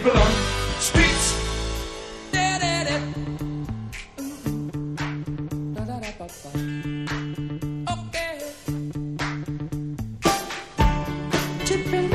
people on streets. Okay. Chipping.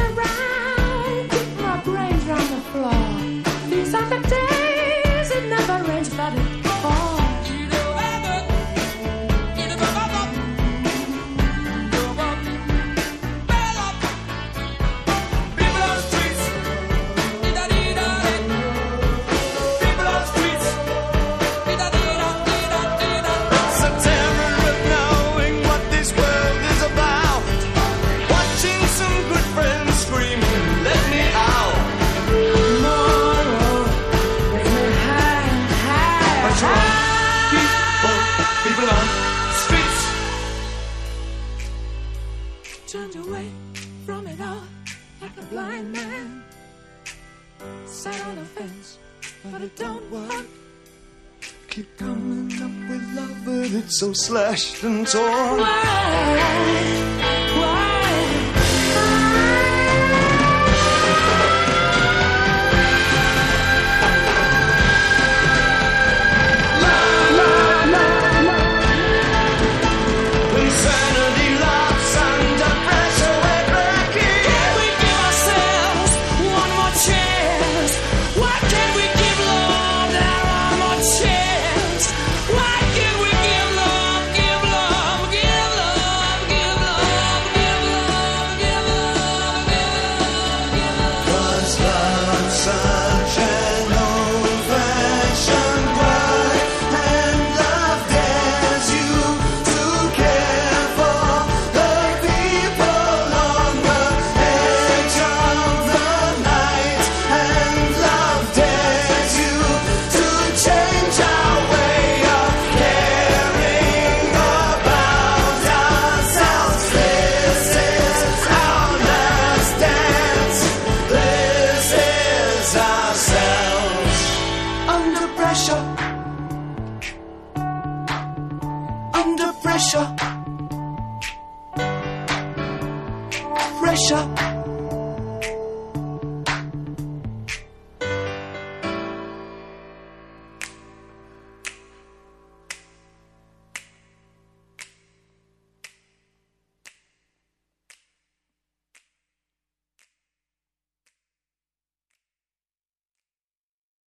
People, people on streets. Turned away from it all like a blind man. Sat on a fence, but it don't work. Keep coming up with love, but it's so slashed and torn. Why? pressure. Under pressure. Pressure.